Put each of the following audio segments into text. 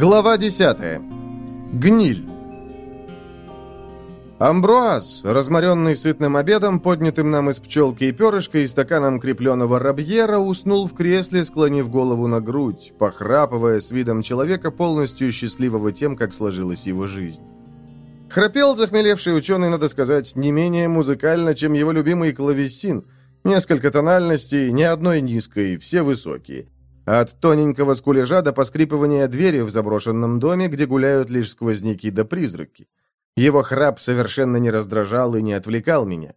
Глава 10. Гниль. Амбруаз, разморенный сытным обедом, поднятым нам из пчелки и перышка и стаканом крепленного рабьера, уснул в кресле, склонив голову на грудь, похрапывая с видом человека, полностью счастливого тем, как сложилась его жизнь. Храпел захмелевший ученый, надо сказать, не менее музыкально, чем его любимый клавесин. Несколько тональностей, ни одной низкой, все высокие. От тоненького скулежа до поскрипывания двери в заброшенном доме, где гуляют лишь сквозняки да призраки. Его храп совершенно не раздражал и не отвлекал меня.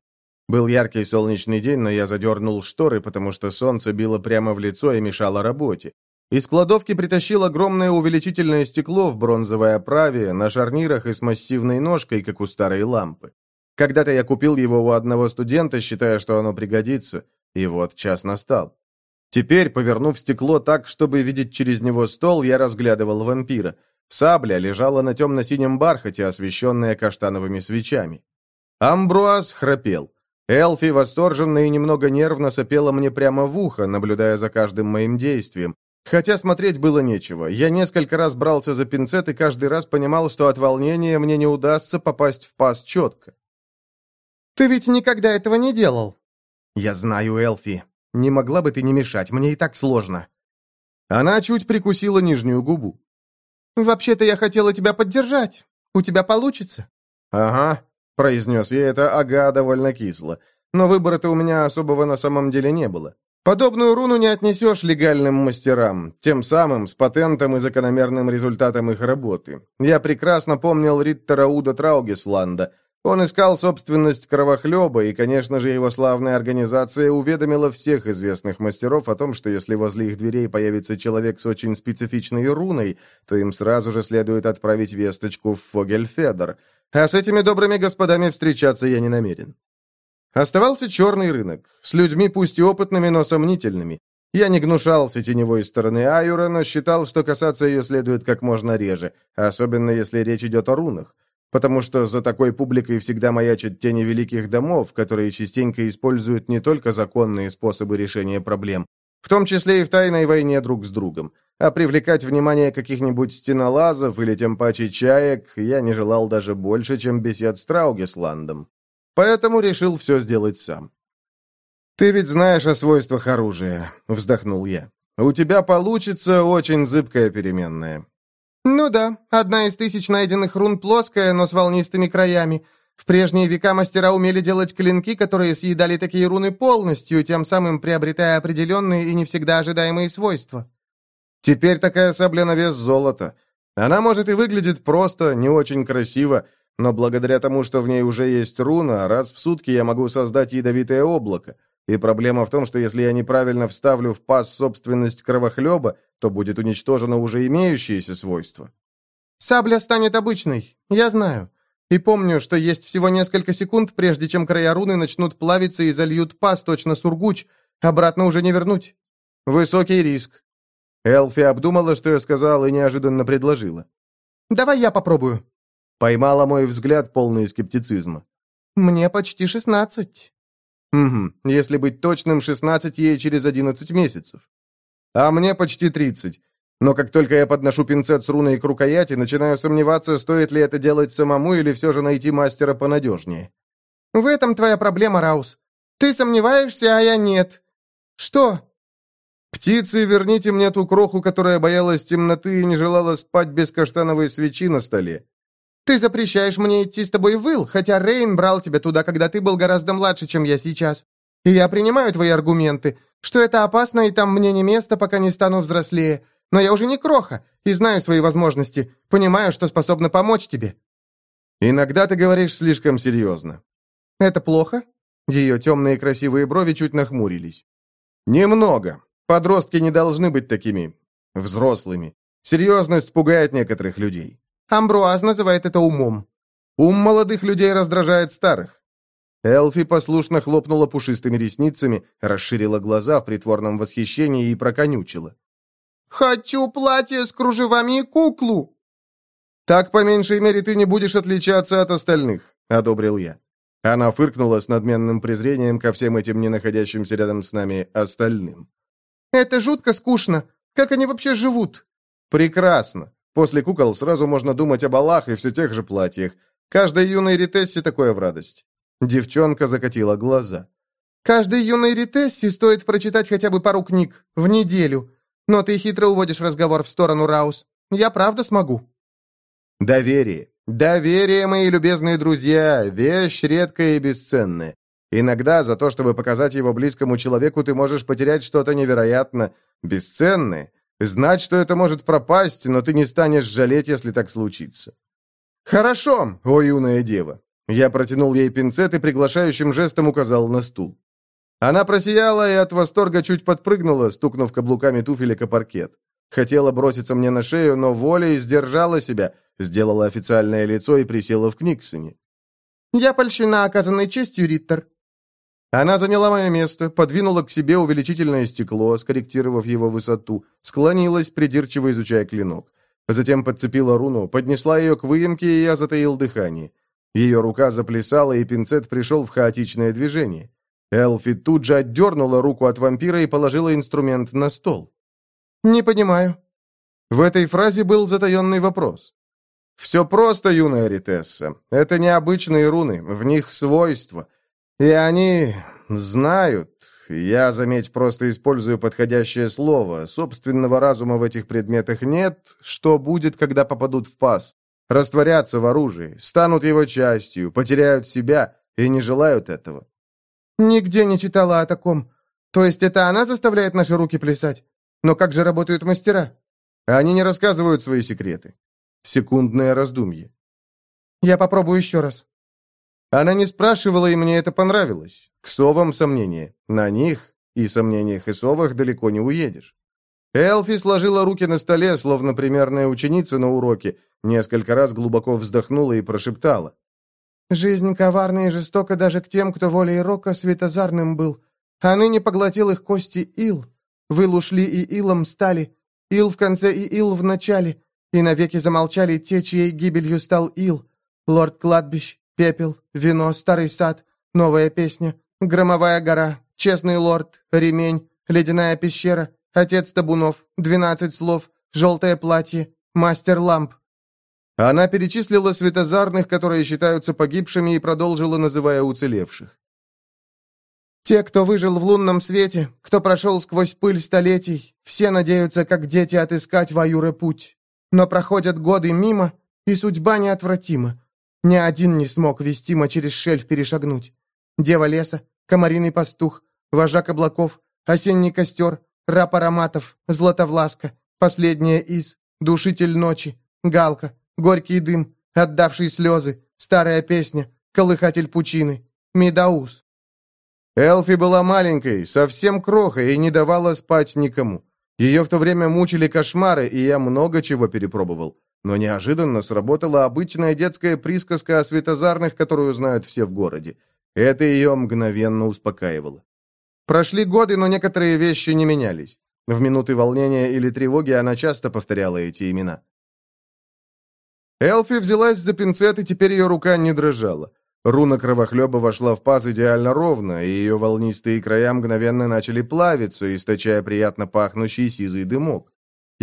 Был яркий солнечный день, но я задернул шторы, потому что солнце било прямо в лицо и мешало работе. Из кладовки притащил огромное увеличительное стекло в бронзовой оправе, на шарнирах и с массивной ножкой, как у старой лампы. Когда-то я купил его у одного студента, считая, что оно пригодится, и вот час настал. Теперь, повернув стекло так, чтобы видеть через него стол, я разглядывал вампира. Сабля лежала на темно-синем бархате, освещенная каштановыми свечами. Амбруаз храпел. Элфи восторженно и немного нервно сопела мне прямо в ухо, наблюдая за каждым моим действием. Хотя смотреть было нечего. Я несколько раз брался за пинцет и каждый раз понимал, что от волнения мне не удастся попасть в паз четко. «Ты ведь никогда этого не делал!» «Я знаю, Элфи», не могла бы ты не мешать, мне и так сложно». Она чуть прикусила нижнюю губу. «Вообще-то я хотела тебя поддержать. У тебя получится». «Ага», — произнес ей это «ага» довольно кисло. Но выбора-то у меня особого на самом деле не было. Подобную руну не отнесешь легальным мастерам, тем самым с патентом и закономерным результатом их работы. Я прекрасно помнил Риттера Уда Траугесланда, он искал собственность Кровохлеба, и, конечно же, его славная организация уведомила всех известных мастеров о том, что если возле их дверей появится человек с очень специфичной руной, то им сразу же следует отправить весточку в Фогельфедер. А с этими добрыми господами встречаться я не намерен. Оставался черный рынок, с людьми пусть и опытными, но сомнительными. Я не гнушался теневой стороны Аюра, но считал, что касаться ее следует как можно реже, особенно если речь идет о рунах потому что за такой публикой всегда маячат тени великих домов, которые частенько используют не только законные способы решения проблем, в том числе и в тайной войне друг с другом. А привлекать внимание каких-нибудь стенолазов или тем паче чаек я не желал даже больше, чем бесед с Траугесландом. Поэтому решил все сделать сам. «Ты ведь знаешь о свойствах оружия», — вздохнул я. «У тебя получится очень зыбкая переменная. Ну да, одна из тысяч найденных рун плоская, но с волнистыми краями. В прежние века мастера умели делать клинки, которые съедали такие руны полностью, тем самым приобретая определенные и не всегда ожидаемые свойства. Теперь такая сабля на вес золота. Она, может, и выглядит просто, не очень красиво, но благодаря тому, что в ней уже есть руна, раз в сутки я могу создать ядовитое облако. И проблема в том, что если я неправильно вставлю в паз собственность кровохлеба, то будет уничтожено уже имеющееся свойство. «Сабля станет обычной, я знаю. И помню, что есть всего несколько секунд, прежде чем края руны начнут плавиться и зальют паз точно сургуч. Обратно уже не вернуть. Высокий риск». Элфи обдумала, что я сказал, и неожиданно предложила. «Давай я попробую». Поймала мой взгляд, полный скептицизма. «Мне почти шестнадцать». Угу, если быть точным, 16 ей через 11 месяцев. А мне почти 30. Но как только я подношу пинцет с руной к рукояти, начинаю сомневаться, стоит ли это делать самому или все же найти мастера понадежнее. В этом твоя проблема, Раус. Ты сомневаешься, а я нет. Что? Птицы, верните мне ту кроху, которая боялась темноты и не желала спать без каштановой свечи на столе. Ты запрещаешь мне идти с тобой в Ил, хотя Рейн брал тебя туда, когда ты был гораздо младше, чем я сейчас. И я принимаю твои аргументы, что это опасно и там мне не место, пока не стану взрослее. Но я уже не кроха и знаю свои возможности, понимаю, что способна помочь тебе». «Иногда ты говоришь слишком серьезно». «Это плохо?» Ее темные красивые брови чуть нахмурились. «Немного. Подростки не должны быть такими взрослыми. Серьезность пугает некоторых людей». Амбруаз называет это умом. Ум молодых людей раздражает старых. Элфи послушно хлопнула пушистыми ресницами, расширила глаза в притворном восхищении и проконючила. «Хочу платье с кружевами и куклу!» «Так, по меньшей мере, ты не будешь отличаться от остальных», — одобрил я. Она фыркнула с надменным презрением ко всем этим не находящимся рядом с нами остальным. «Это жутко скучно. Как они вообще живут?» «Прекрасно. После кукол сразу можно думать о балах и все тех же платьях. Каждой юной ритессе такое в радость». Девчонка закатила глаза. «Каждой юной ритессе стоит прочитать хотя бы пару книг в неделю. Но ты хитро уводишь разговор в сторону, Раус. Я правда смогу». «Доверие. Доверие, мои любезные друзья, вещь редкая и бесценная. Иногда за то, чтобы показать его близкому человеку, ты можешь потерять что-то невероятно бесценное, Знать, что это может пропасть, но ты не станешь жалеть, если так случится. «Хорошо, о юная дева!» Я протянул ей пинцет и приглашающим жестом указал на стул. Она просияла и от восторга чуть подпрыгнула, стукнув каблуками туфелек о паркет. Хотела броситься мне на шею, но волей сдержала себя, сделала официальное лицо и присела в Книксоне. «Я польщена оказанной честью, Риттер. Она заняла мое место, подвинула к себе увеличительное стекло, скорректировав его высоту, склонилась, придирчиво изучая клинок. Затем подцепила руну, поднесла ее к выемке, и я затаил дыхание. Ее рука заплясала, и пинцет пришел в хаотичное движение. Элфи тут же отдернула руку от вампира и положила инструмент на стол. «Не понимаю». В этой фразе был затаенный вопрос. «Все просто, юная Ритесса. Это необычные руны, в них свойства. И они знают, я, заметь, просто использую подходящее слово, собственного разума в этих предметах нет, что будет, когда попадут в пас. Растворятся в оружии, станут его частью, потеряют себя и не желают этого. Нигде не читала о таком. То есть это она заставляет наши руки плясать? Но как же работают мастера? Они не рассказывают свои секреты. Секундное раздумье. Я попробую еще раз. Она не спрашивала, и мне это понравилось. К совам сомнения. На них и сомнениях и совах далеко не уедешь. Элфи сложила руки на столе, словно примерная ученица на уроке, несколько раз глубоко вздохнула и прошептала. «Жизнь коварна и жестока даже к тем, кто волей Рока светозарным был. А ныне поглотил их кости ил. Выл ушли и илом стали. Ил в конце и ил в начале. И навеки замолчали те, чьей гибелью стал ил. Лорд кладбищ, Пепел, вино, старый сад, новая песня, громовая гора, честный лорд, ремень, ледяная пещера, отец табунов, двенадцать слов, желтое платье, мастер ламп. Она перечислила светозарных, которые считаются погибшими, и продолжила, называя уцелевших. «Те, кто выжил в лунном свете, кто прошел сквозь пыль столетий, все надеются, как дети, отыскать в аюре путь. Но проходят годы мимо, и судьба неотвратима. Ни один не смог вести через шельф перешагнуть. Дева леса, комариный пастух, вожак облаков, осенний костер, раб ароматов, златовласка, последняя из, душитель ночи, галка, горький дым, отдавший слезы, старая песня, колыхатель пучины, медаус. Элфи была маленькой, совсем крохой и не давала спать никому. Ее в то время мучили кошмары, и я много чего перепробовал. Но неожиданно сработала обычная детская присказка о светозарных, которую знают все в городе. Это ее мгновенно успокаивало. Прошли годы, но некоторые вещи не менялись. В минуты волнения или тревоги она часто повторяла эти имена. Элфи взялась за пинцет, и теперь ее рука не дрожала. Руна кровохлеба вошла в паз идеально ровно, и ее волнистые края мгновенно начали плавиться, источая приятно пахнущий сизый дымок.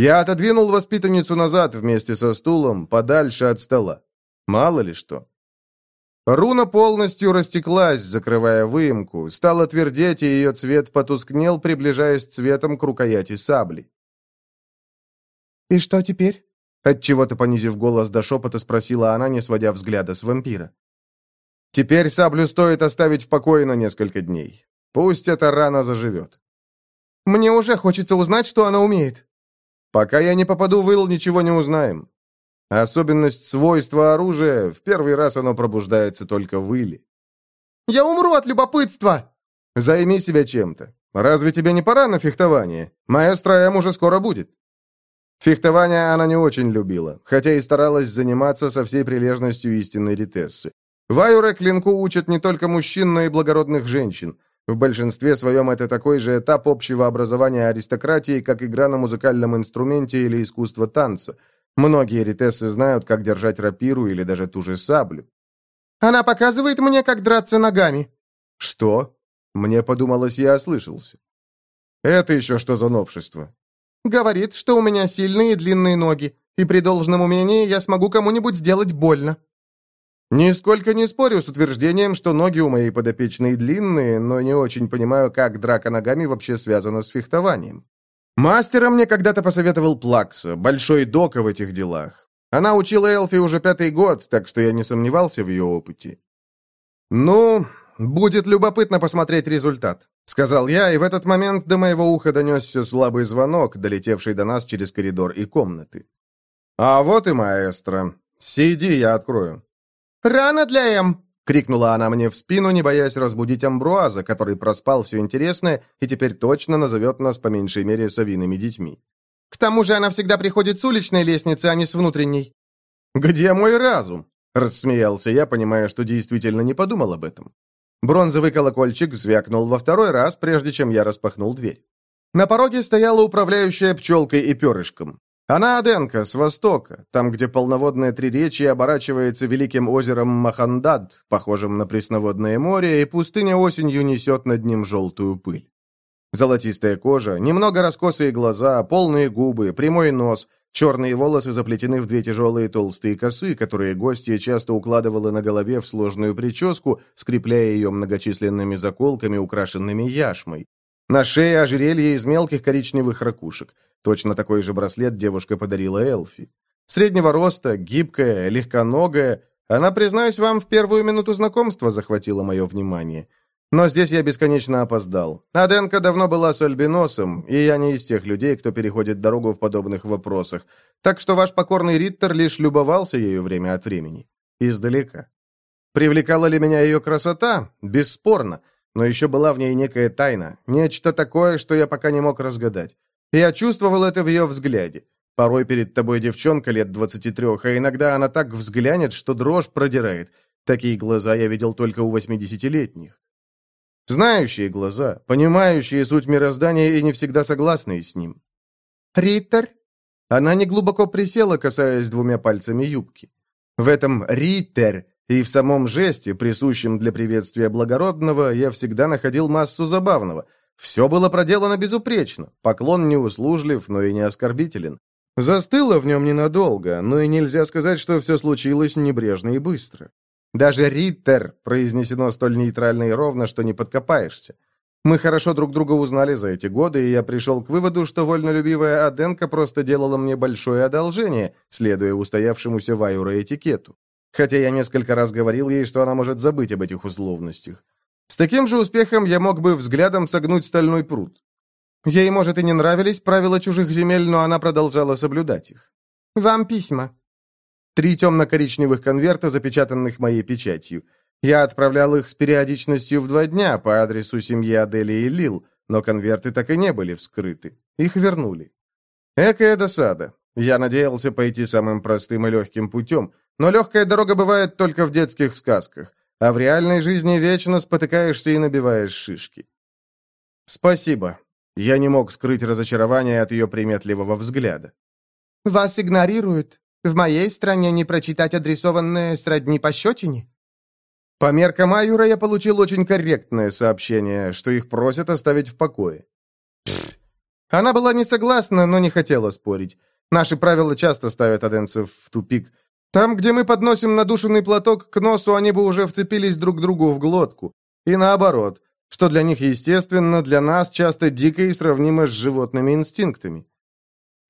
Я отодвинул воспитанницу назад вместе со стулом, подальше от стола. Мало ли что. Руна полностью растеклась, закрывая выемку, стала твердеть, и ее цвет потускнел, приближаясь цветом к рукояти сабли. «И что теперь?» Отчего-то понизив голос до шепота, спросила она, не сводя взгляда с вампира. «Теперь саблю стоит оставить в покое на несколько дней. Пусть эта рана заживет». «Мне уже хочется узнать, что она умеет», Пока я не попаду в Ил, ничего не узнаем. Особенность свойства оружия, в первый раз оно пробуждается только в Иле. «Я умру от любопытства!» «Займи себя чем-то. Разве тебе не пора на фехтование? Маэстро М уже скоро будет». Фехтование она не очень любила, хотя и старалась заниматься со всей прилежностью истинной ритессы. Вайуре клинку учат не только мужчин, но и благородных женщин. В большинстве своем это такой же этап общего образования аристократии, как игра на музыкальном инструменте или искусство танца. Многие ритессы знают, как держать рапиру или даже ту же саблю. «Она показывает мне, как драться ногами». «Что?» Мне подумалось, я ослышался. «Это еще что за новшество?» «Говорит, что у меня сильные и длинные ноги, и при должном умении я смогу кому-нибудь сделать больно». Нисколько не спорю с утверждением, что ноги у моей подопечной длинные, но не очень понимаю, как драка ногами вообще связана с фехтованием. Мастера мне когда-то посоветовал Плакса, большой дока в этих делах. Она учила Элфи уже пятый год, так что я не сомневался в ее опыте. «Ну, будет любопытно посмотреть результат», — сказал я, и в этот момент до моего уха донесся слабый звонок, долетевший до нас через коридор и комнаты. «А вот и маэстро. Сиди, я открою». «Рано для эм, крикнула она мне в спину, не боясь разбудить Амбруаза, который проспал все интересное и теперь точно назовет нас по меньшей мере совиными детьми. «К тому же она всегда приходит с уличной лестницы, а не с внутренней». «Где мой разум?» — рассмеялся я, понимая, что действительно не подумал об этом. Бронзовый колокольчик звякнул во второй раз, прежде чем я распахнул дверь. На пороге стояла управляющая пчелкой и перышком. Она Аденка, с востока, там, где полноводное Триречье оборачивается великим озером Махандад, похожим на пресноводное море, и пустыня осенью несет над ним желтую пыль. Золотистая кожа, немного раскосые глаза, полные губы, прямой нос, черные волосы заплетены в две тяжелые толстые косы, которые гостья часто укладывала на голове в сложную прическу, скрепляя ее многочисленными заколками, украшенными яшмой. На шее ожерелье из мелких коричневых ракушек. Точно такой же браслет девушка подарила Элфи. Среднего роста, гибкая, легконогая. Она, признаюсь вам, в первую минуту знакомства захватила мое внимание. Но здесь я бесконечно опоздал. Аденка давно была с Альбиносом, и я не из тех людей, кто переходит дорогу в подобных вопросах. Так что ваш покорный Риттер лишь любовался ею время от времени. Издалека. Привлекала ли меня ее красота? Бесспорно но еще была в ней некая тайна, нечто такое, что я пока не мог разгадать. Я чувствовал это в ее взгляде. Порой перед тобой девчонка лет 23, а иногда она так взглянет, что дрожь продирает. Такие глаза я видел только у 80-летних. Знающие глаза, понимающие суть мироздания и не всегда согласные с ним. «Риттер?» Она неглубоко присела, касаясь двумя пальцами юбки. В этом «Риттер» И в самом жесте, присущем для приветствия благородного, я всегда находил массу забавного. Все было проделано безупречно, поклон не услужлив, но и не оскорбителен. Застыло в нем ненадолго, но и нельзя сказать, что все случилось небрежно и быстро. Даже «Риттер» произнесено столь нейтрально и ровно, что не подкопаешься. Мы хорошо друг друга узнали за эти годы, и я пришел к выводу, что вольнолюбивая Аденка просто делала мне большое одолжение, следуя устоявшемуся Вайура этикету хотя я несколько раз говорил ей, что она может забыть об этих условностях. С таким же успехом я мог бы взглядом согнуть стальной пруд. Ей, может, и не нравились правила чужих земель, но она продолжала соблюдать их. «Вам письма». Три темно-коричневых конверта, запечатанных моей печатью. Я отправлял их с периодичностью в два дня по адресу семьи Адели и Лил, но конверты так и не были вскрыты. Их вернули. Экая досада. Я надеялся пойти самым простым и легким путем, но легкая дорога бывает только в детских сказках, а в реальной жизни вечно спотыкаешься и набиваешь шишки. «Спасибо». Я не мог скрыть разочарование от ее приметливого взгляда. «Вас игнорируют. В моей стране не прочитать адресованное сродни пощечине». По меркам Аюра я получил очень корректное сообщение, что их просят оставить в покое. Пфф. Она была не согласна, но не хотела спорить. Наши правила часто ставят аденцев в тупик, там, где мы подносим надушенный платок к носу, они бы уже вцепились друг другу в глотку. И наоборот, что для них естественно, для нас часто дико и сравнимо с животными инстинктами.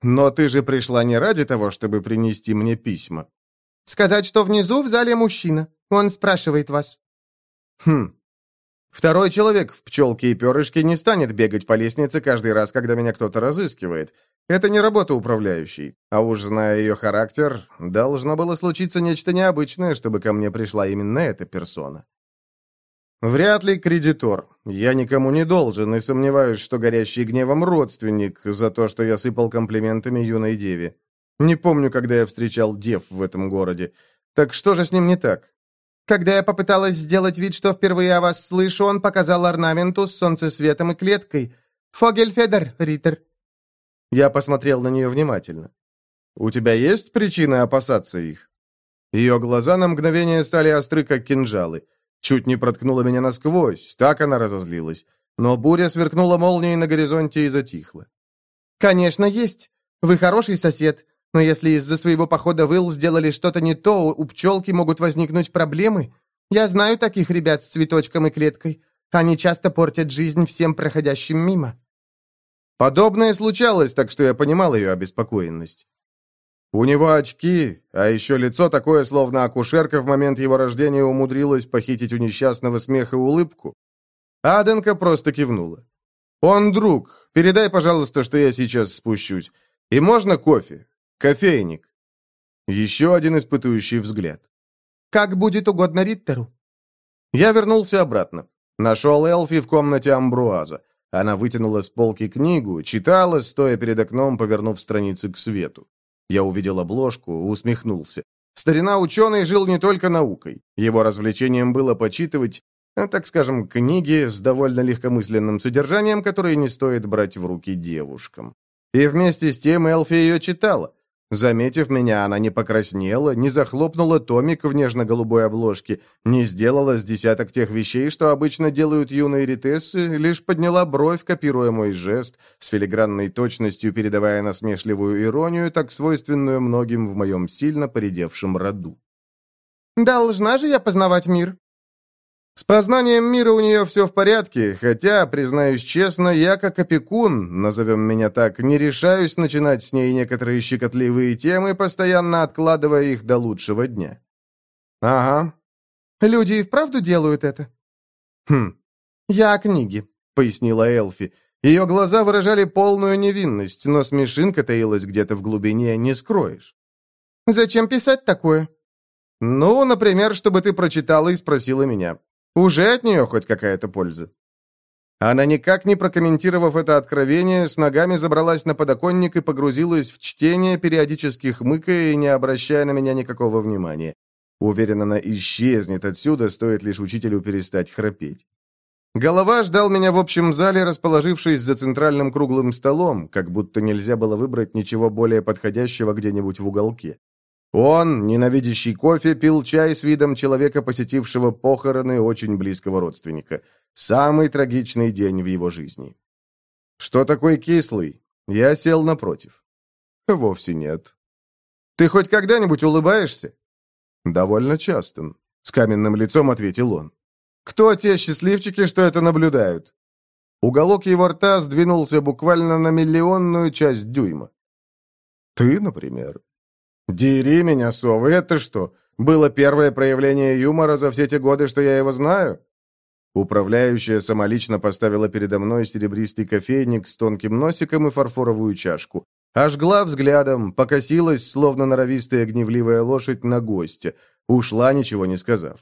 Но ты же пришла не ради того, чтобы принести мне письма. Сказать, что внизу в зале мужчина. Он спрашивает вас. Хм, Второй человек в пчелке и перышке не станет бегать по лестнице каждый раз, когда меня кто-то разыскивает. Это не работа управляющей. А уж зная ее характер, должно было случиться нечто необычное, чтобы ко мне пришла именно эта персона. Вряд ли кредитор. Я никому не должен и сомневаюсь, что горящий гневом родственник за то, что я сыпал комплиментами юной деве. Не помню, когда я встречал дев в этом городе. Так что же с ним не так? Когда я попыталась сделать вид, что впервые о вас слышу, он показал орнаменту с солнцесветом и клеткой. Фогельфедер, Риттер». Я посмотрел на нее внимательно. «У тебя есть причины опасаться их?» Ее глаза на мгновение стали остры, как кинжалы. Чуть не проткнула меня насквозь, так она разозлилась. Но буря сверкнула молнией на горизонте и затихла. «Конечно, есть. Вы хороший сосед. Но если из-за своего похода в сделали что-то не то, у пчелки могут возникнуть проблемы. Я знаю таких ребят с цветочком и клеткой. Они часто портят жизнь всем проходящим мимо». Подобное случалось, так что я понимал ее обеспокоенность. У него очки, а еще лицо такое, словно акушерка в момент его рождения умудрилась похитить у несчастного смеха улыбку. Аденка просто кивнула. «Он друг. Передай, пожалуйста, что я сейчас спущусь. И можно кофе? Кофейник. Еще один испытующий взгляд. «Как будет угодно Риттеру?» Я вернулся обратно. Нашел Элфи в комнате Амбруаза. Она вытянула с полки книгу, читала, стоя перед окном, повернув страницы к свету. Я увидел обложку, усмехнулся. Старина ученый жил не только наукой. Его развлечением было почитывать, э, так скажем, книги с довольно легкомысленным содержанием, которые не стоит брать в руки девушкам. И вместе с тем Элфи ее читала. Заметив меня, она не покраснела, не захлопнула томик в нежно-голубой обложке, не сделала с десяток тех вещей, что обычно делают юные ритессы, лишь подняла бровь, копируя мой жест, с филигранной точностью передавая насмешливую иронию, так свойственную многим в моем сильно поредевшем роду. «Должна же я познавать мир», с познанием мира у нее все в порядке, хотя, признаюсь честно, я как опекун, назовем меня так, не решаюсь начинать с ней некоторые щекотливые темы, постоянно откладывая их до лучшего дня. Ага. Люди и вправду делают это? Хм. Я о книге, пояснила Эльфи. Ее глаза выражали полную невинность, но смешинка таилась где-то в глубине, не скроешь. «Зачем писать такое?» «Ну, например, чтобы ты прочитала и спросила меня. Уже от нее хоть какая-то польза. Она, никак не прокомментировав это откровение, с ногами забралась на подоконник и погрузилась в чтение, периодически хмыкая и не обращая на меня никакого внимания. Уверен, она исчезнет отсюда, стоит лишь учителю перестать храпеть. Голова ждал меня в общем зале, расположившись за центральным круглым столом, как будто нельзя было выбрать ничего более подходящего где-нибудь в уголке. Он, ненавидящий кофе, пил чай с видом человека, посетившего похороны очень близкого родственника. Самый трагичный день в его жизни. «Что такой кислый?» Я сел напротив. «Вовсе нет». «Ты хоть когда-нибудь улыбаешься?» «Довольно часто», — с каменным лицом ответил он. «Кто те счастливчики, что это наблюдают?» Уголок его рта сдвинулся буквально на миллионную часть дюйма. «Ты, например», «Дери меня, Сова, это что, было первое проявление юмора за все те годы, что я его знаю?» Управляющая самолично поставила передо мной серебристый кофейник с тонким носиком и фарфоровую чашку. Ожгла взглядом, покосилась, словно норовистая гневливая лошадь, на гостя. Ушла, ничего не сказав.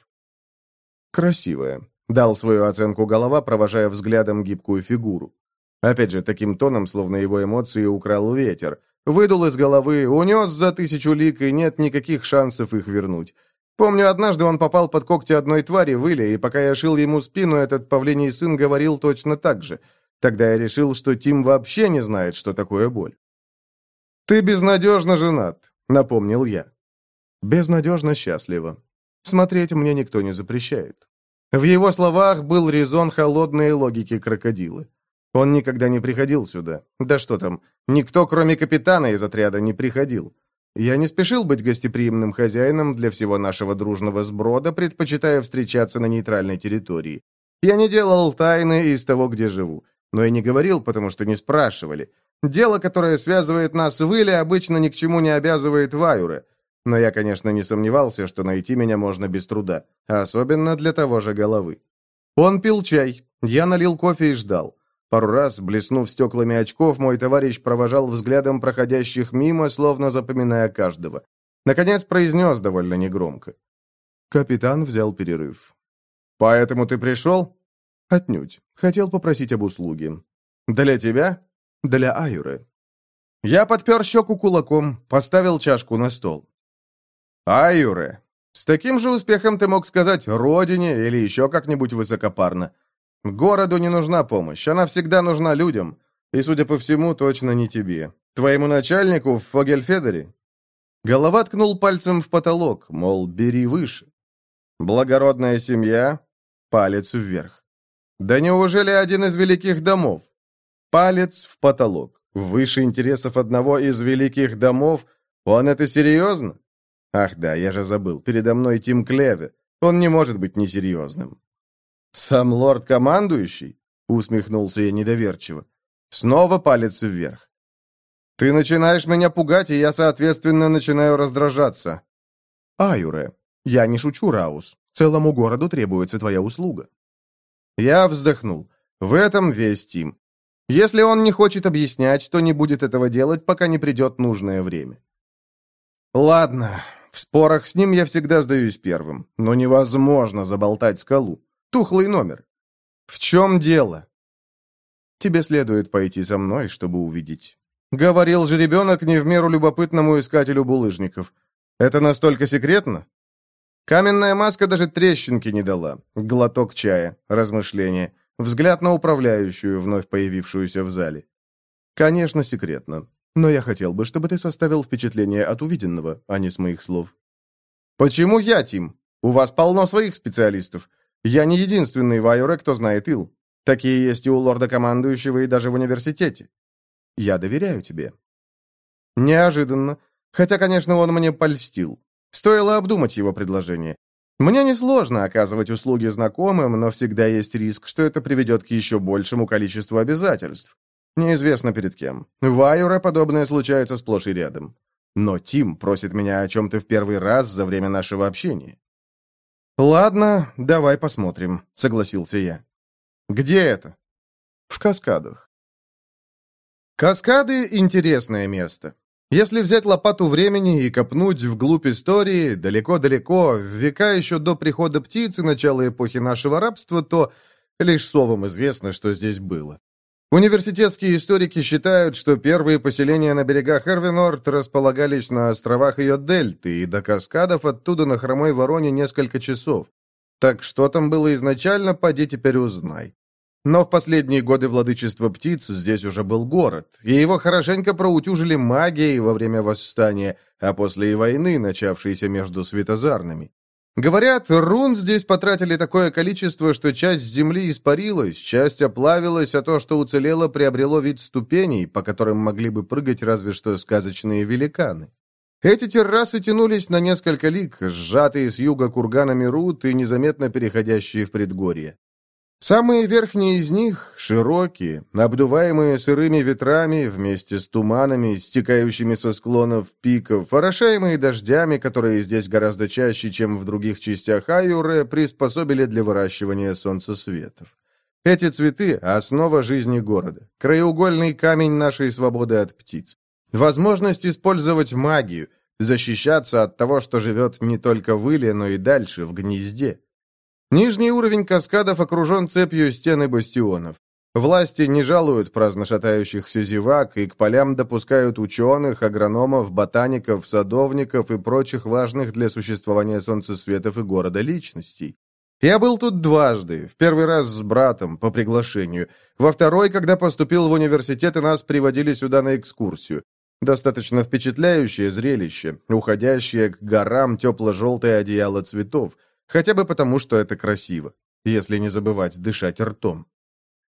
«Красивая», — дал свою оценку голова, провожая взглядом гибкую фигуру. Опять же, таким тоном, словно его эмоции украл ветер. Выдул из головы, унес за тысячу лик, и нет никаких шансов их вернуть. Помню, однажды он попал под когти одной твари в и пока я шил ему спину, этот павлиний сын говорил точно так же. Тогда я решил, что Тим вообще не знает, что такое боль. «Ты безнадежно женат», — напомнил я. «Безнадежно счастливо. Смотреть мне никто не запрещает». В его словах был резон холодной логики крокодилы. Он никогда не приходил сюда. Да что там, никто, кроме капитана из отряда, не приходил. Я не спешил быть гостеприимным хозяином для всего нашего дружного сброда, предпочитая встречаться на нейтральной территории. Я не делал тайны из того, где живу. Но и не говорил, потому что не спрашивали. Дело, которое связывает нас в Иле, обычно ни к чему не обязывает Ваюра. Но я, конечно, не сомневался, что найти меня можно без труда. Особенно для того же головы. Он пил чай. Я налил кофе и ждал. Пару раз, блеснув стеклами очков, мой товарищ провожал взглядом проходящих мимо, словно запоминая каждого. Наконец произнес довольно негромко. Капитан взял перерыв. «Поэтому ты пришел?» «Отнюдь. Хотел попросить об услуге». «Для тебя?» «Для Айры». Я подпер щеку кулаком, поставил чашку на стол. «Айуре, с таким же успехом ты мог сказать «родине» или еще как-нибудь высокопарно. Городу не нужна помощь, она всегда нужна людям. И, судя по всему, точно не тебе. Твоему начальнику в Фогельфедере?» Голова ткнул пальцем в потолок, мол, бери выше. «Благородная семья?» Палец вверх. «Да неужели один из великих домов?» Палец в потолок. Выше интересов одного из великих домов. Он это серьезно? Ах да, я же забыл. Передо мной Тим Клеве. Он не может быть несерьезным. Сам лорд командующий? Усмехнулся я недоверчиво. Снова палец вверх. Ты начинаешь меня пугать, и я, соответственно, начинаю раздражаться. Айуре, я не шучу, Раус. Целому городу требуется твоя услуга. Я вздохнул. В этом весь Тим. Если он не хочет объяснять, то не будет этого делать, пока не придет нужное время. Ладно, в спорах с ним я всегда сдаюсь первым, но невозможно заболтать скалу тухлый номер. В чем дело? Тебе следует пойти за мной, чтобы увидеть. Говорил же ребенок не в меру любопытному искателю булыжников. Это настолько секретно? Каменная маска даже трещинки не дала. Глоток чая, размышление, взгляд на управляющую, вновь появившуюся в зале. Конечно, секретно. Но я хотел бы, чтобы ты составил впечатление от увиденного, а не с моих слов. Почему я, Тим? У вас полно своих специалистов. Я не единственный вайоры, кто знает Ил. Такие есть и у лорда командующего, и даже в университете. Я доверяю тебе». Неожиданно. Хотя, конечно, он мне польстил. Стоило обдумать его предложение. Мне несложно оказывать услуги знакомым, но всегда есть риск, что это приведет к еще большему количеству обязательств. Неизвестно перед кем. В Айура подобное случается сплошь и рядом. Но Тим просит меня о чем-то в первый раз за время нашего общения. «Ладно, давай посмотрим», — согласился я. «Где это?» «В каскадах». Каскады — интересное место. Если взять лопату времени и копнуть вглубь истории, далеко-далеко, в века еще до прихода птиц и начала эпохи нашего рабства, то лишь словом известно, что здесь было. Университетские историки считают, что первые поселения на берегах Эрвинорд располагались на островах ее дельты и до каскадов оттуда на Хромой Вороне несколько часов. Так что там было изначально, поди теперь узнай. Но в последние годы владычества птиц здесь уже был город, и его хорошенько проутюжили магией во время восстания, а после и войны, начавшейся между светозарными. Говорят, рун здесь потратили такое количество, что часть земли испарилась, часть оплавилась, а то, что уцелело, приобрело вид ступеней, по которым могли бы прыгать разве что сказочные великаны. Эти террасы тянулись на несколько лиг, сжатые с юга курганами рут и незаметно переходящие в предгорье. Самые верхние из них, широкие, обдуваемые сырыми ветрами вместе с туманами, стекающими со склонов пиков, орошаемые дождями, которые здесь гораздо чаще, чем в других частях Аюры, приспособили для выращивания солнцесветов. Эти цветы – основа жизни города, краеугольный камень нашей свободы от птиц. Возможность использовать магию, защищаться от того, что живет не только в Иле, но и дальше, в гнезде – Нижний уровень каскадов окружен цепью стены бастионов. Власти не жалуют праздно шатающихся зевак и к полям допускают ученых, агрономов, ботаников, садовников и прочих важных для существования солнцесветов и города личностей. Я был тут дважды, в первый раз с братом, по приглашению, во второй, когда поступил в университет и нас приводили сюда на экскурсию. Достаточно впечатляющее зрелище, уходящее к горам тепло-желтое одеяло цветов – Хотя бы потому, что это красиво, если не забывать дышать ртом.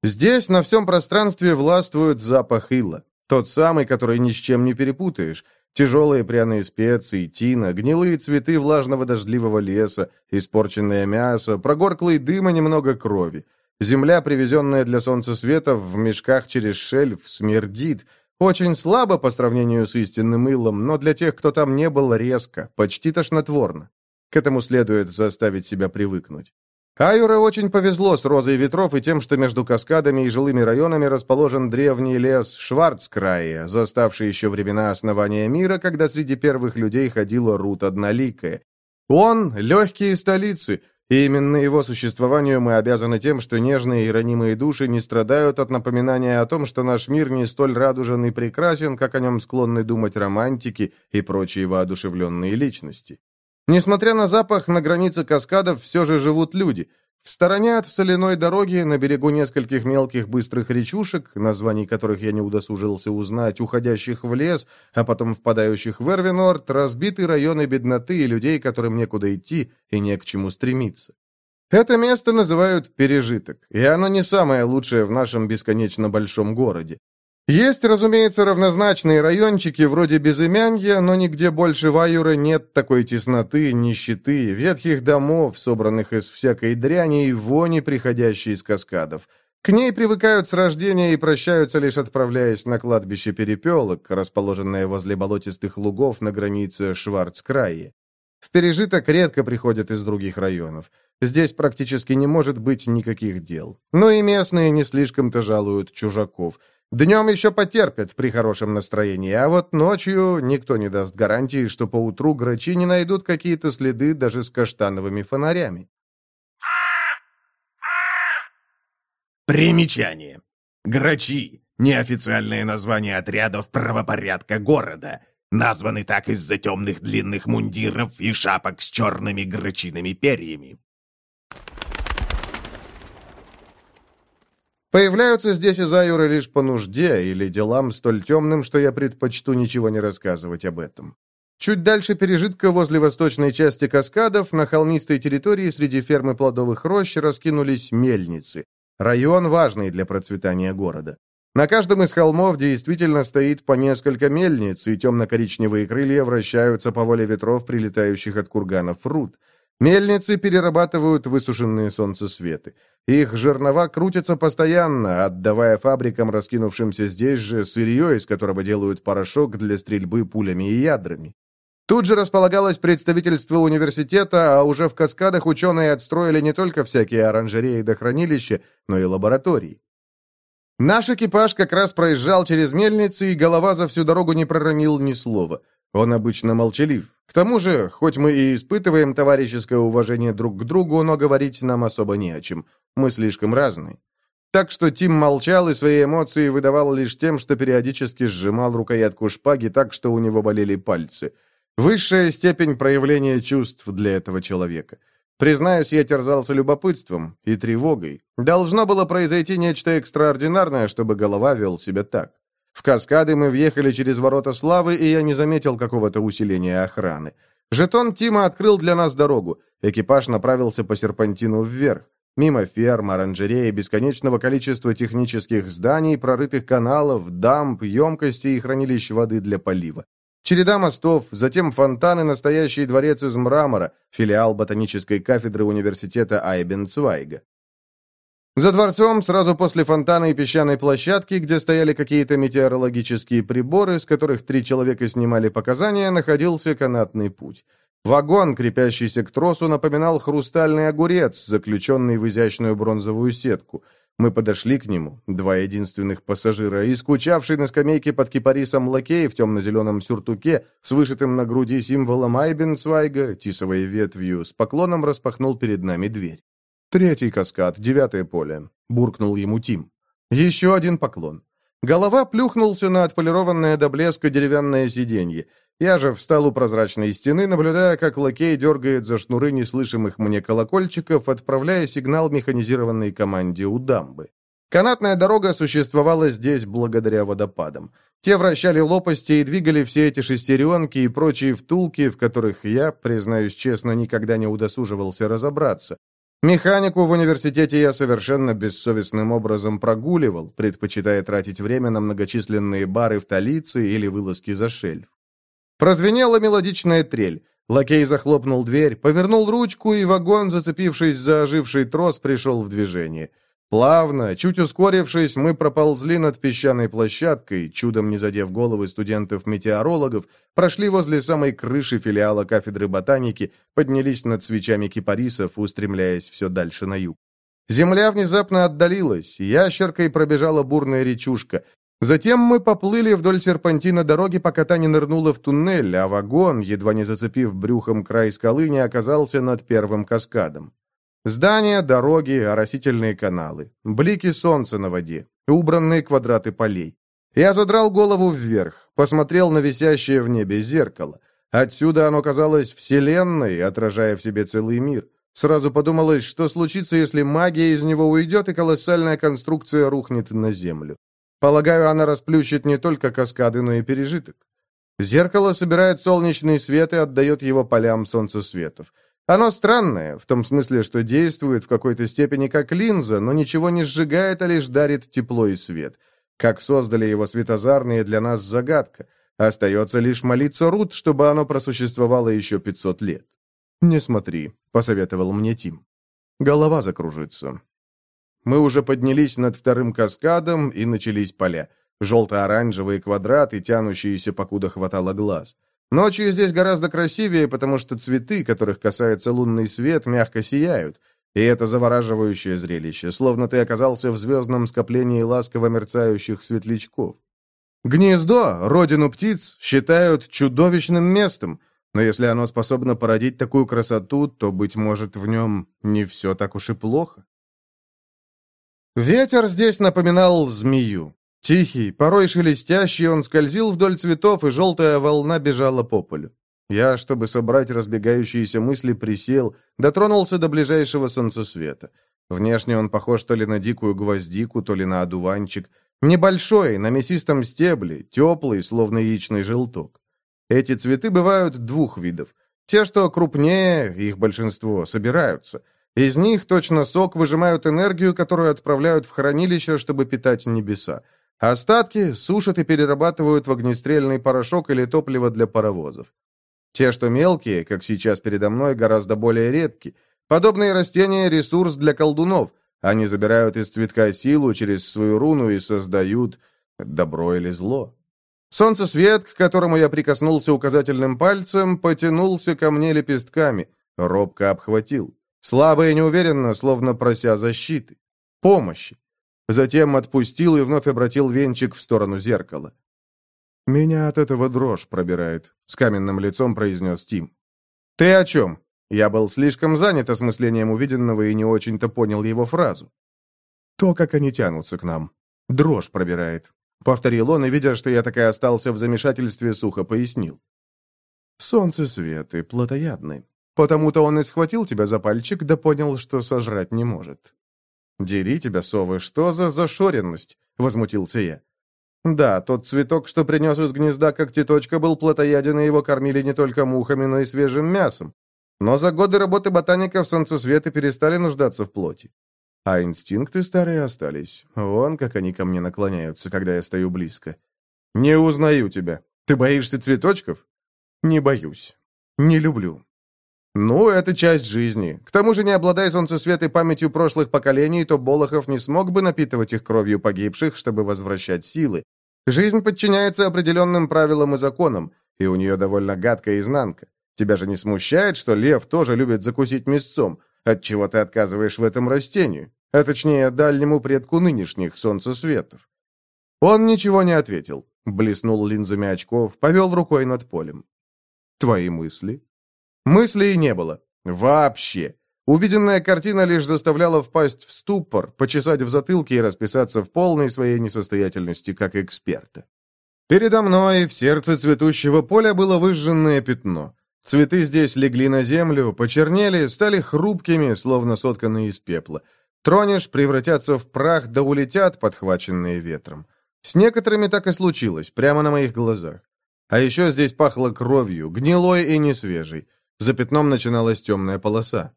Здесь на всем пространстве властвует запах ила. Тот самый, который ни с чем не перепутаешь. Тяжелые пряные специи, тина, гнилые цветы влажного дождливого леса, испорченное мясо, прогорклый дым и немного крови. Земля, привезенная для солнцесвета в мешках через шельф, смердит. Очень слабо по сравнению с истинным илом, но для тех, кто там не был, резко, почти тошнотворно. К этому следует заставить себя привыкнуть. Айуре очень повезло с розой ветров и тем, что между каскадами и жилыми районами расположен древний лес Шварцкрая, заставший еще времена основания мира, когда среди первых людей ходила Рут Одноликая. Он – легкие столицы, и именно его существованию мы обязаны тем, что нежные и ранимые души не страдают от напоминания о том, что наш мир не столь радужен и прекрасен, как о нем склонны думать романтики и прочие воодушевленные личности. Несмотря на запах, на границе каскадов все же живут люди. В стороне от соляной дороги, на берегу нескольких мелких быстрых речушек, названий которых я не удосужился узнать, уходящих в лес, а потом впадающих в Эрвинорд, разбиты районы бедноты и людей, которым некуда идти и не к чему стремиться. Это место называют «пережиток», и оно не самое лучшее в нашем бесконечно большом городе. Есть, разумеется, равнозначные райончики вроде Безымянья, но нигде больше Ваюра нет такой тесноты, нищеты, ветхих домов, собранных из всякой дряни и вони, приходящей из каскадов. К ней привыкают с рождения и прощаются, лишь отправляясь на кладбище Перепелок, расположенное возле болотистых лугов на границе Шварцкрая. В пережиток редко приходят из других районов. Здесь практически не может быть никаких дел. Но и местные не слишком-то жалуют чужаков – Днем еще потерпят при хорошем настроении, а вот ночью никто не даст гарантии, что поутру грачи не найдут какие-то следы даже с каштановыми фонарями. Примечание. Грачи – неофициальное название отрядов правопорядка города, названы так из-за темных длинных мундиров и шапок с черными грачиными перьями. Появляются здесь из Аюра лишь по нужде или делам столь темным, что я предпочту ничего не рассказывать об этом. Чуть дальше пережитка возле восточной части каскадов на холмистой территории среди фермы плодовых рощ раскинулись мельницы. Район важный для процветания города. На каждом из холмов действительно стоит по несколько мельниц, и темно-коричневые крылья вращаются по воле ветров, прилетающих от курганов Рут. Мельницы перерабатывают высушенные солнцесветы. Их жернова крутятся постоянно, отдавая фабрикам, раскинувшимся здесь же, сырье, из которого делают порошок для стрельбы пулями и ядрами. Тут же располагалось представительство университета, а уже в каскадах ученые отстроили не только всякие оранжереи до хранилища, но и лаборатории. Наш экипаж как раз проезжал через мельницу, и голова за всю дорогу не проронил ни слова. Он обычно молчалив. К тому же, хоть мы и испытываем товарищеское уважение друг к другу, но говорить нам особо не о чем. Мы слишком разные. Так что Тим молчал и свои эмоции выдавал лишь тем, что периодически сжимал рукоятку шпаги так, что у него болели пальцы. Высшая степень проявления чувств для этого человека. Признаюсь, я терзался любопытством и тревогой. Должно было произойти нечто экстраординарное, чтобы голова вел себя так. В каскады мы въехали через ворота славы, и я не заметил какого-то усиления охраны. Жетон Тима открыл для нас дорогу. Экипаж направился по серпантину вверх. Мимо ферм, оранжереи, бесконечного количества технических зданий, прорытых каналов, дамб, емкостей и хранилищ воды для полива. Череда мостов, затем фонтаны, настоящий дворец из мрамора, филиал ботанической кафедры университета Айбенцвайга. За дворцом, сразу после фонтана и песчаной площадки, где стояли какие-то метеорологические приборы, с которых три человека снимали показания, находился канатный путь. Вагон, крепящийся к тросу, напоминал хрустальный огурец, заключенный в изящную бронзовую сетку. Мы подошли к нему, два единственных пассажира, и скучавший на скамейке под кипарисом лакей в темно-зеленом сюртуке с вышитым на груди символом Айбенцвайга, тисовой ветвью, с поклоном распахнул перед нами дверь. Третий каскад, девятое поле», — буркнул ему Тим. «Еще один поклон». Голова плюхнулся на отполированное до блеска деревянное сиденье. Я же встал у прозрачной стены, наблюдая, как лакей дергает за шнуры неслышимых мне колокольчиков, отправляя сигнал механизированной команде у дамбы. Канатная дорога существовала здесь благодаря водопадам. Те вращали лопасти и двигали все эти шестеренки и прочие втулки, в которых я, признаюсь честно, никогда не удосуживался разобраться. Механику в университете я совершенно бессовестным образом прогуливал, предпочитая тратить время на многочисленные бары в Талице или вылазки за шельф. Прозвенела мелодичная трель. Лакей захлопнул дверь, повернул ручку, и вагон, зацепившись за оживший трос, пришел в движение. Плавно, чуть ускорившись, мы проползли над песчаной площадкой, чудом не задев головы студентов-метеорологов, прошли возле самой крыши филиала кафедры ботаники, поднялись над свечами кипарисов, устремляясь все дальше на юг. Земля внезапно отдалилась, ящеркой пробежала бурная речушка. Затем мы поплыли вдоль серпантина дороги, пока та не нырнула в туннель, а вагон, едва не зацепив брюхом край скалы, не оказался над первым каскадом. Здания, дороги, оросительные каналы, блики солнца на воде, убранные квадраты полей. Я задрал голову вверх, посмотрел на висящее в небе зеркало. Отсюда оно казалось вселенной, отражая в себе целый мир. Сразу подумалось, что случится, если магия из него уйдет, и колоссальная конструкция рухнет на землю. Полагаю, она расплющит не только каскады, но и пережиток. Зеркало собирает солнечный свет и отдает его полям солнцесветов. Оно странное, в том смысле, что действует в какой-то степени как линза, но ничего не сжигает, а лишь дарит тепло и свет. Как создали его светозарные, для нас загадка. Остается лишь молиться Рут, чтобы оно просуществовало еще 500 лет. «Не смотри», — посоветовал мне Тим. Голова закружится. Мы уже поднялись над вторым каскадом, и начались поля. Желто-оранжевые квадраты, тянущиеся, покуда хватало глаз. Ночью здесь гораздо красивее, потому что цветы, которых касается лунный свет, мягко сияют. И это завораживающее зрелище, словно ты оказался в звездном скоплении ласково мерцающих светлячков. Гнездо, родину птиц, считают чудовищным местом, но если оно способно породить такую красоту, то, быть может, в нем не все так уж и плохо. Ветер здесь напоминал змею. Тихий, порой шелестящий, он скользил вдоль цветов, и желтая волна бежала по полю. Я, чтобы собрать разбегающиеся мысли, присел, дотронулся до ближайшего солнцесвета. Внешне он похож то ли на дикую гвоздику, то ли на одуванчик. Небольшой, на мясистом стебле, теплый, словно яичный желток. Эти цветы бывают двух видов. Те, что крупнее, их большинство, собираются. Из них точно сок выжимают энергию, которую отправляют в хранилище, чтобы питать небеса. Остатки сушат и перерабатывают в огнестрельный порошок или топливо для паровозов. Те, что мелкие, как сейчас передо мной, гораздо более редки. Подобные растения – ресурс для колдунов. Они забирают из цветка силу через свою руну и создают добро или зло. Солнце свет, к которому я прикоснулся указательным пальцем, потянулся ко мне лепестками, робко обхватил. Слабо и неуверенно, словно прося защиты. Помощи затем отпустил и вновь обратил венчик в сторону зеркала. «Меня от этого дрожь пробирает», — с каменным лицом произнес Тим. «Ты о чем?» Я был слишком занят осмыслением увиденного и не очень-то понял его фразу. «То, как они тянутся к нам. Дрожь пробирает», — повторил он, и, видя, что я так и остался в замешательстве, сухо пояснил. «Солнце свет и плотоядный. Потому-то он и схватил тебя за пальчик, да понял, что сожрать не может». «Дери тебя, совы, что за зашоренность?» — возмутился я. Да, тот цветок, что принес из гнезда как теточка был плотояден, и его кормили не только мухами, но и свежим мясом. Но за годы работы ботаников света перестали нуждаться в плоти. А инстинкты старые остались. Вон, как они ко мне наклоняются, когда я стою близко. «Не узнаю тебя. Ты боишься цветочков?» «Не боюсь. Не люблю. «Ну, это часть жизни. К тому же, не обладая солнцесветой памятью прошлых поколений, то Болохов не смог бы напитывать их кровью погибших, чтобы возвращать силы. Жизнь подчиняется определенным правилам и законам, и у нее довольно гадкая изнанка. Тебя же не смущает, что лев тоже любит закусить мясцом? Отчего ты отказываешь в этом растению? А точнее, дальнему предку нынешних солнцесветов?» Он ничего не ответил. Блеснул линзами очков, повел рукой над полем. «Твои мысли?» Мыслей не было. Вообще. Увиденная картина лишь заставляла впасть в ступор, почесать в затылке и расписаться в полной своей несостоятельности как эксперта. Передо мной в сердце цветущего поля было выжженное пятно. Цветы здесь легли на землю, почернели, стали хрупкими, словно сотканные из пепла. Тронешь, превратятся в прах, да улетят, подхваченные ветром. С некоторыми так и случилось, прямо на моих глазах. А еще здесь пахло кровью, гнилой и несвежей. За пятном начиналась темная полоса.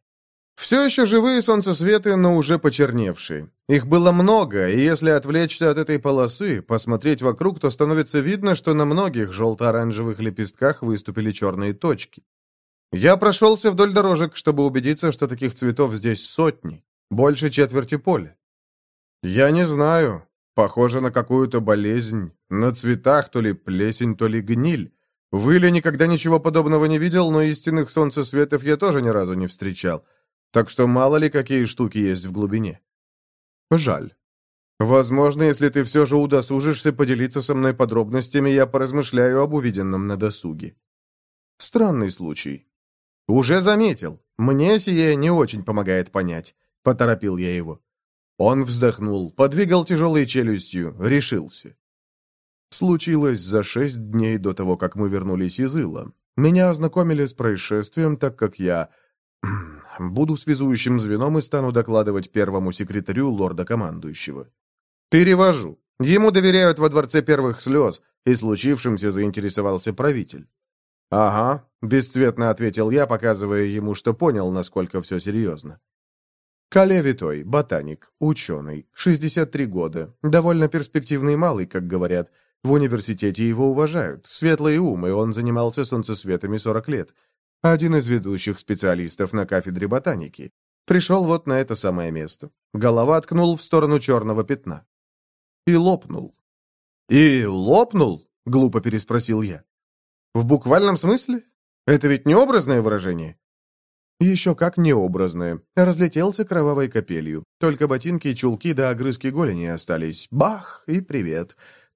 Все еще живые солнцесветы, но уже почерневшие. Их было много, и если отвлечься от этой полосы, посмотреть вокруг, то становится видно, что на многих желто-оранжевых лепестках выступили черные точки. Я прошелся вдоль дорожек, чтобы убедиться, что таких цветов здесь сотни, больше четверти поля. Я не знаю, похоже на какую-то болезнь, на цветах то ли плесень, то ли гниль. Вы, никогда ничего подобного не видел, но истинных солнцесветов я тоже ни разу не встречал. Так что мало ли какие штуки есть в глубине. Жаль. Возможно, если ты все же удосужишься поделиться со мной подробностями, я поразмышляю об увиденном на досуге. Странный случай. Уже заметил. Мне сие не очень помогает понять. Поторопил я его. Он вздохнул, подвигал тяжелой челюстью, решился случилось за шесть дней до того, как мы вернулись из Ила. Меня ознакомили с происшествием, так как я буду связующим звеном и стану докладывать первому секретарю лорда-командующего. Перевожу. Ему доверяют во Дворце Первых Слез, и случившимся заинтересовался правитель. «Ага», — бесцветно ответил я, показывая ему, что понял, насколько все серьезно. Кале Витой, ботаник, ученый, 63 года, довольно перспективный малый, как говорят, — В университете его уважают, светлый ум,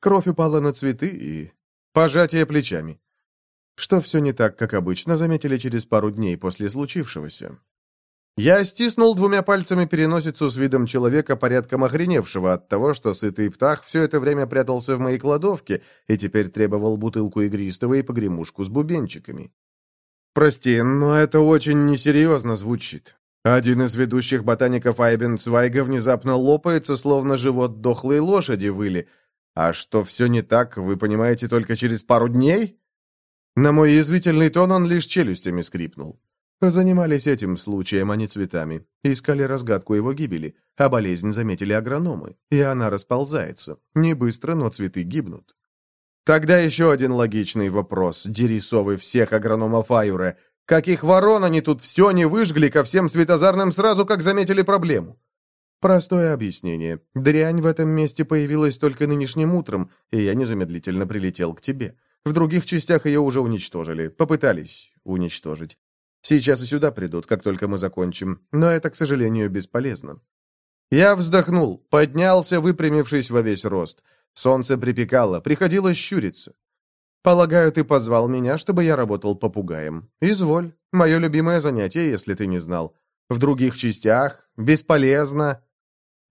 Кровь упала на цветы и... Пожатие плечами. Что все не так, как обычно, заметили через пару дней после случившегося. Я стиснул двумя пальцами переносицу с видом человека, порядком охреневшего от того, что сытый птах все это время прятался в моей кладовке и теперь требовал бутылку игристого и погремушку с бубенчиками. «Прости, но это очень несерьезно звучит», один из ведущих ботаников Айбенцвайга внезапно лопается, словно живот дохлой лошади выли, а что все не так, вы понимаете только через пару дней? На мой язвительный тон он лишь челюстями скрипнул. Занимались этим случаем, а не цветами. Искали разгадку его гибели, а болезнь заметили агрономы, и она расползается. Не быстро, но цветы гибнут. Тогда еще один логичный вопрос, дерисовый всех агрономов Аюре. Каких ворон они тут все не выжгли ко всем светозарным сразу, как заметили проблему? Простое объяснение. Дрянь в этом месте появилась только нынешним утром, и я незамедлительно прилетел к тебе. В других частях ее уже уничтожили, попытались уничтожить. Сейчас и сюда придут, как только мы закончим, но это, к сожалению, бесполезно. Я вздохнул, поднялся, выпрямившись во весь рост. Солнце припекало, приходилось щуриться. «Полагаю, ты позвал меня, чтобы я работал попугаем. Изволь, мое любимое занятие, если ты не знал. В других частях, бесполезно,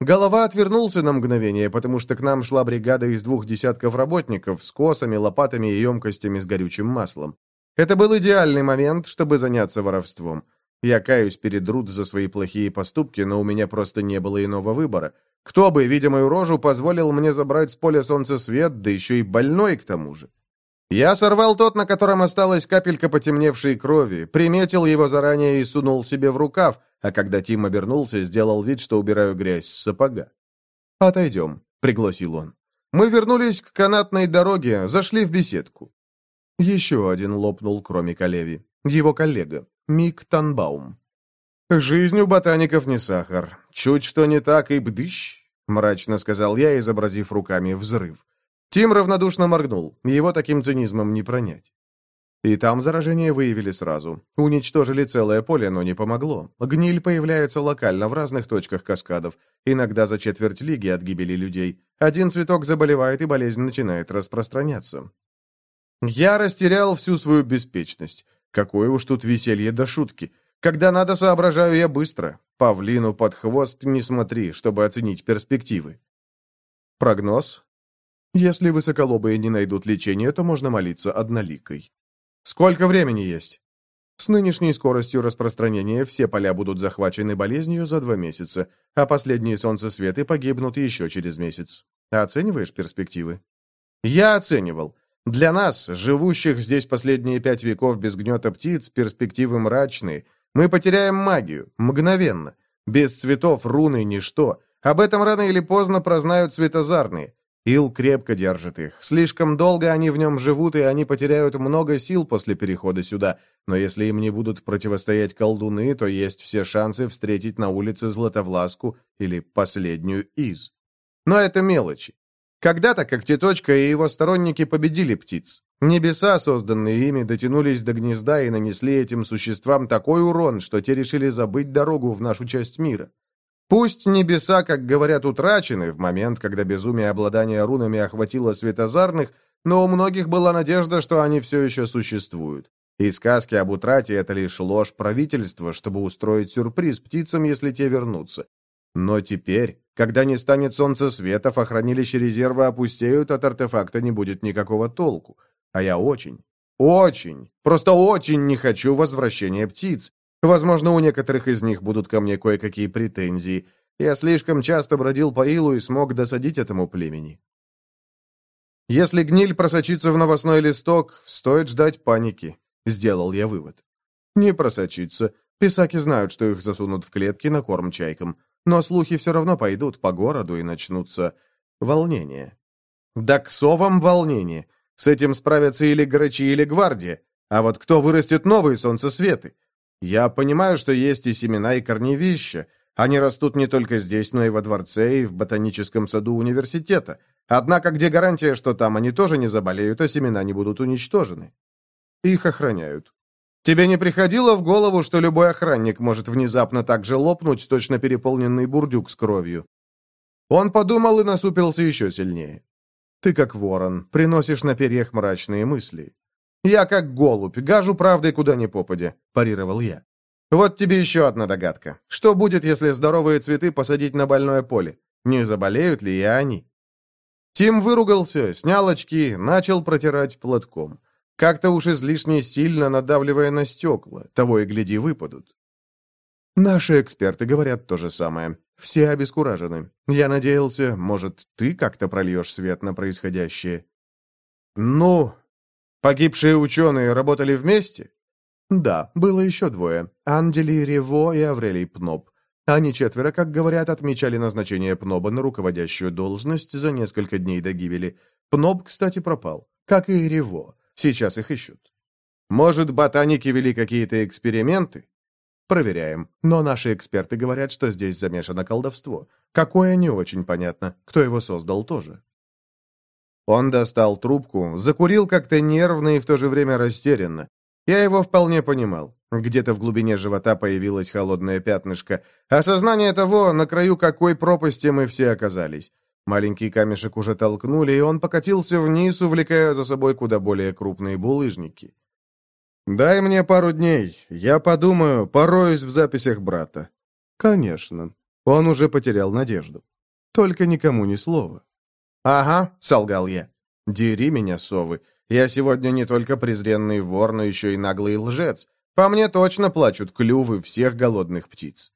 Голова отвернулся на мгновение, потому что к нам шла бригада из двух десятков работников с косами, лопатами и емкостями с горючим маслом. Это был идеальный момент, чтобы заняться воровством. Я каюсь перед руд за свои плохие поступки, но у меня просто не было иного выбора. Кто бы, видя мою рожу, позволил мне забрать с поля солнца свет, да еще и больной к тому же. Я сорвал тот, на котором осталась капелька потемневшей крови, приметил его заранее и сунул себе в рукав, а когда Тим обернулся, сделал вид, что убираю грязь с сапога. «Отойдем», — пригласил он. «Мы вернулись к канатной дороге, зашли в беседку». Еще один лопнул, кроме Калеви. Его коллега, Мик Танбаум. «Жизнь у ботаников не сахар. Чуть что не так и бдыщ», — мрачно сказал я, изобразив руками взрыв. Тим равнодушно моргнул. Его таким цинизмом не пронять. И там заражение выявили сразу. Уничтожили целое поле, но не помогло. Гниль появляется локально в разных точках каскадов, иногда за четверть лиги от гибели людей. Один цветок заболевает, и болезнь начинает распространяться. Я растерял всю свою беспечность. Какое уж тут веселье до шутки. Когда надо, соображаю я быстро. Павлину под хвост не смотри, чтобы оценить перспективы. Прогноз? Если высоколобые не найдут лечения, то можно молиться одноликой. Сколько времени есть? С нынешней скоростью распространения все поля будут захвачены болезнью за два месяца, а последние солнцесветы погибнут еще через месяц. Оцениваешь перспективы? Я оценивал. Для нас, живущих здесь последние пять веков без гнета птиц, перспективы мрачные. Мы потеряем магию. Мгновенно. Без цветов руны ничто. Об этом рано или поздно прознают светозарные. Ил крепко держит их. Слишком долго они в нем живут, и они потеряют много сил после перехода сюда. Но если им не будут противостоять колдуны, то есть все шансы встретить на улице Златовласку или последнюю из. Но это мелочи. Когда-то Когтеточка и его сторонники победили птиц. Небеса, созданные ими, дотянулись до гнезда и нанесли этим существам такой урон, что те решили забыть дорогу в нашу часть мира. Пусть небеса, как говорят, утрачены в момент, когда безумие обладания рунами охватило светозарных, но у многих была надежда, что они все еще существуют. И сказки об утрате — это лишь ложь правительства, чтобы устроить сюрприз птицам, если те вернутся. Но теперь, когда не станет солнца светов, а хранилища резерва опустеют, от артефакта не будет никакого толку. А я очень, очень, просто очень не хочу возвращения птиц. Возможно, у некоторых из них будут ко мне кое-какие претензии. Я слишком часто бродил по Илу и смог досадить этому племени. Если гниль просочится в новостной листок, стоит ждать паники. Сделал я вывод. Не просочится. Писаки знают, что их засунут в клетки на корм чайкам. Но слухи все равно пойдут по городу и начнутся волнения. Да к совам волнение. С этим справятся или грачи, или гвардия. А вот кто вырастет новые солнцесветы? Я понимаю, что есть и семена, и корневища. Они растут не только здесь, но и во дворце, и в ботаническом саду университета. Однако где гарантия, что там они тоже не заболеют, а семена не будут уничтожены? Их охраняют. Тебе не приходило в голову, что любой охранник может внезапно так же лопнуть точно переполненный бурдюк с кровью? Он подумал и насупился еще сильнее. Ты, как ворон, приносишь на перьях мрачные мысли. Я как голубь, гажу правдой куда ни попади парировал я. «Вот тебе еще одна догадка. Что будет, если здоровые цветы посадить на больное поле? Не заболеют ли и они?» Тим выругался, снял очки, начал протирать платком. Как-то уж излишне сильно надавливая на стекла, того и гляди выпадут. Наши эксперты говорят то же самое. Все обескуражены. Я надеялся, может, ты как-то прольешь свет на происходящее. Ну, Погибшие ученые работали вместе? Да, было еще двое. Анджели Рево и Аврелий Пноб. Они четверо, как говорят, отмечали назначение Пноба на руководящую должность за несколько дней до гибели. Пноб, кстати, пропал. Как и Рево. Сейчас их ищут. Может, ботаники вели какие-то эксперименты? Проверяем. Но наши эксперты говорят, что здесь замешано колдовство. Какое, не очень понятно. Кто его создал, тоже. Он достал трубку, закурил как-то нервно и в то же время растерянно. Я его вполне понимал. Где-то в глубине живота появилось холодное пятнышко. Осознание того, на краю какой пропасти мы все оказались. Маленький камешек уже толкнули, и он покатился вниз, увлекая за собой куда более крупные булыжники. «Дай мне пару дней. Я подумаю, пороюсь в записях брата». «Конечно». Он уже потерял надежду. «Только никому ни слова». «Ага», — солгал я. «Дери меня, совы. Я сегодня не только презренный вор, но еще и наглый лжец. По мне точно плачут клювы всех голодных птиц».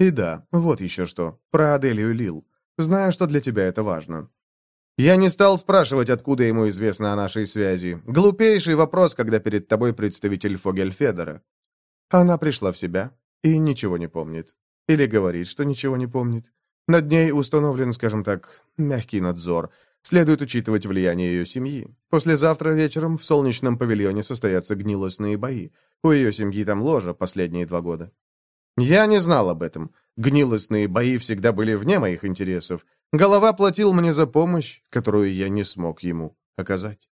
«И да, вот еще что. Про Аделию Лил. Знаю, что для тебя это важно». Я не стал спрашивать, откуда ему известно о нашей связи. Глупейший вопрос, когда перед тобой представитель Фогельфедера. Она пришла в себя и ничего не помнит. Или говорит, что ничего не помнит. Над ней установлен, скажем так, мягкий надзор. Следует учитывать влияние ее семьи. Послезавтра вечером в солнечном павильоне состоятся гнилостные бои. У ее семьи там ложа последние два года. Я не знал об этом. Гнилостные бои всегда были вне моих интересов. Голова платил мне за помощь, которую я не смог ему оказать.